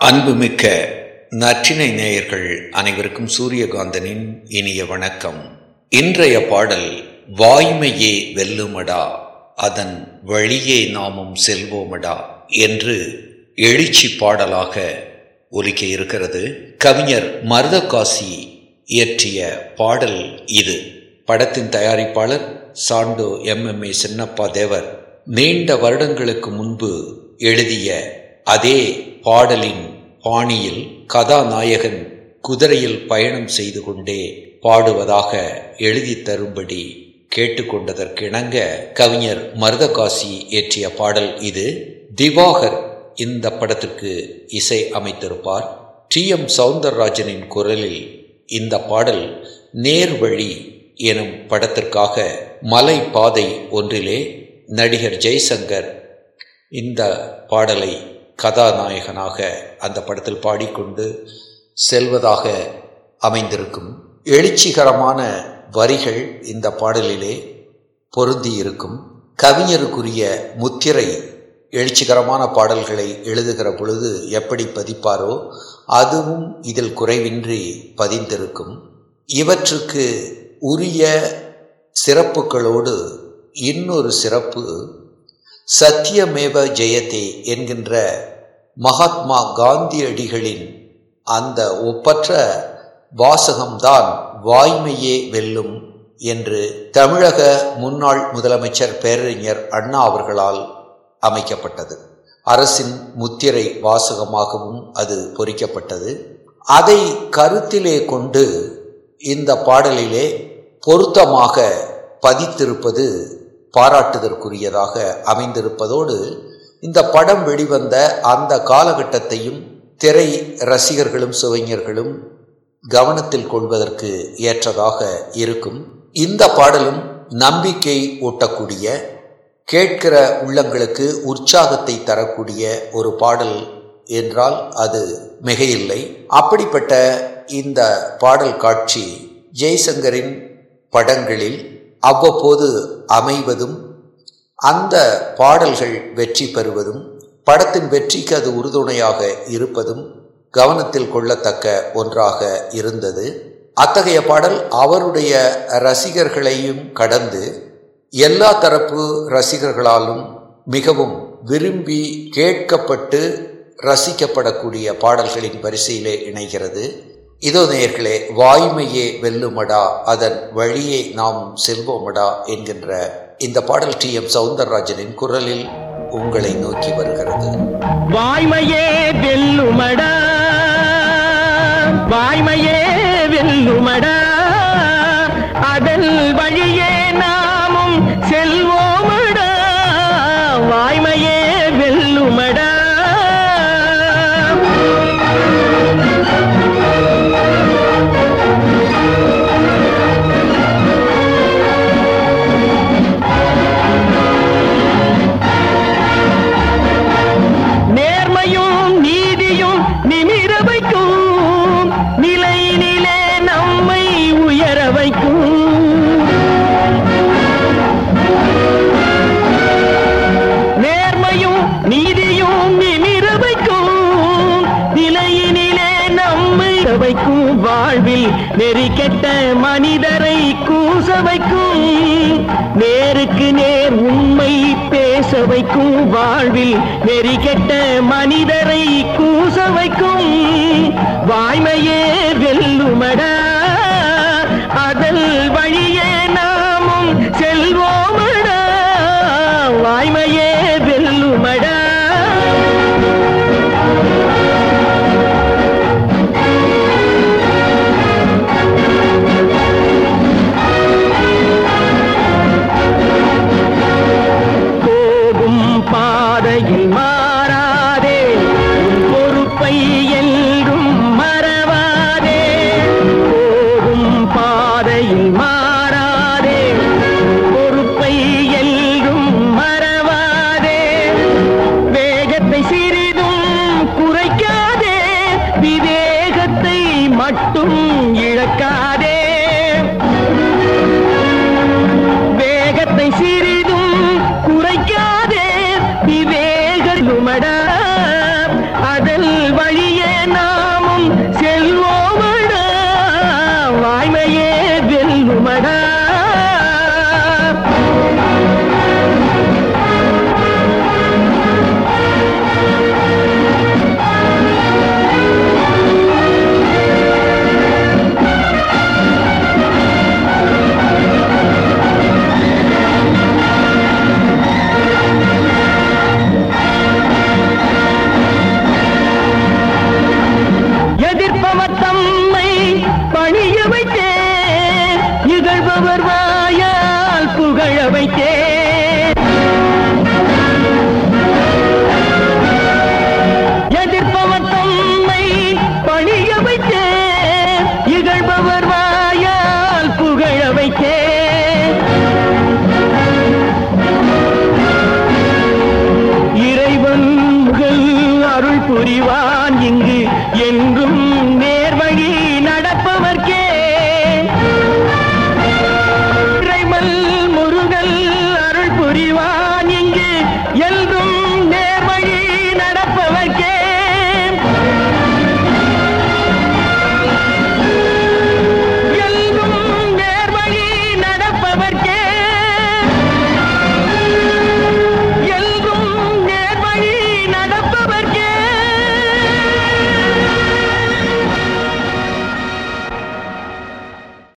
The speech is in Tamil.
அன்புமிக்க நற்றினை நேயர்கள் அனைவருக்கும் சூரியகாந்தனின் இனிய வணக்கம். இன்றைய பாடல் வாய்மையே வெல்லுமடா அதன் வழியே நாமும் செல்வோமடா என்று எழுச்சி பாடலாக ஒலிக்க இருக்கிறது கவிஞர் மருதகாசி இயற்றிய பாடல் இது. படத்தின் தயாரிப்பாளர் Sandow M. M. A. Chinnappa Thevar. நீண்ட வருடங்களுக்கு முன்பு எழுதிய அதே பாடலின் பாணியில் கதாநாயகன் குதிரையில் பயணம் செய்து கொண்டே பாடுவதாக எழுதி தரும்படி கேட்டுக்கொண்டதற்கிணங்க கவிஞர் மருதகாசி ஏற்றிய பாடல் இது. திவாகர் இந்த படத்திற்கு இசை அமைத்திருப்பார். டி. எம். சவுந்தரராஜனின் குரலில் இந்த பாடல் நேர்வழி எனும் படத்திற்காக மலை பாதை ஒன்றிலே நடிகர் ஜெய்சங்கர் இந்த பாடலை கதாநாயகனாக அந்த படத்தில் பாடிக்கொண்டு செல்வதாக அமைந்திருக்கும். எழுச்சிகரமான வரிகள் இந்த பாடலிலே பொருந்தி இருக்கும் கவிஞருக்குரிய முத்திரை எழுச்சிகரமான பாடல்களை எழுதுகிற பொழுது எப்படி பதிப்பாரோ அதுவும் இதில் குறைவின்றி பதிந்திருக்கும். இவற்றுக்கு உரிய சிறப்புகளோடு இன்னொரு சிறப்பு சத்தியமேவ ஜெயதே என்கின்ற மகாத்மா காந்தியடிகளின் அந்த ஒப்பற்ற வாசகம்தான் வாய்மையே வெல்லும் என்று தமிழக முன்னாள் முதலமைச்சர் பேரறிஞர் அண்ணா அவர்களால் அமைக்கப்பட்டது. அரசின் முத்திரை வாசகமாகவும் அது பொறிக்கப்பட்டது. அதை கருத்திலே கொண்டு இந்த பாடலிலே பொருத்தமாக பதித்திருப்பது பாராட்டுதற்குரியதாக அமைந்திருப்பதோடு இந்த படம் வெளிவந்த அந்த காலகட்டத்தையும் திரை ரசிகர்களும் சுவைஞர்களும் கவனத்தில் கொள்வதற்கு ஏற்றதாக இருக்கும். இந்த பாடலும் நம்பிக்கை ஊட்டக்கூடிய கேட்கிற உள்ளங்களுக்கு உற்சாகத்தை தரக்கூடிய ஒரு பாடல் என்றால் அது மிகையில்லை. அப்படிப்பட்ட இந்த பாடல் காட்சி ஜெய்சங்கரின் படங்களில் அவ்வப்போது அமைவதும் அந்த பாடல்கள் வெற்றி பெறுவதும் படத்தின் வெற்றிக்கு அது உறுதுணையாக இருப்பதும் கவனத்தில் கொள்ளத்தக்க ஒன்றாக இருந்தது. அத்தகைய பாடல் அவருடைய ரசிகர்களையும் கடந்து எல்லா தரப்பு ரசிகர்களாலும் மிகவும் விரும்பி கேட்கப்பட்டு ரசிக்கப்படக்கூடிய பாடல்களின் வரிசையிலே இணைகிறது. இதோ நேர்களே வாய்மையே வெல்லுமடா அதன் வழியே நாம் செல்வோமடா என்கின்ற இந்த பாடல் டி எம் சவுந்தரராஜனின் குரலில் உங்களை நோக்கி வருகிறது. வாய்மையே வெல்லுமடா வாய்மையே வெல்லுமடா. நெறி கெட்ட மனிதரை கூச வைக்கும். நேருக்கு நேர் உண்மை பேச வைக்கும். வாழ்வில் நெறி கெட்ட மனிதரை கூச வைக்கும். வாய்மையே வெல்லுமடா குறைக்காதே விவேகலுமடா அதல் வழியே நாமும் செல்வோமடா வைத்தே வைத்தேன். எதிர்ப்பவர் தம்மை பணிய வைத்தே இகழ்பவர் வாயால் புகழ வைத்தே இறைவன் முகல் அருள் புரிவான் இங்கு என்றும்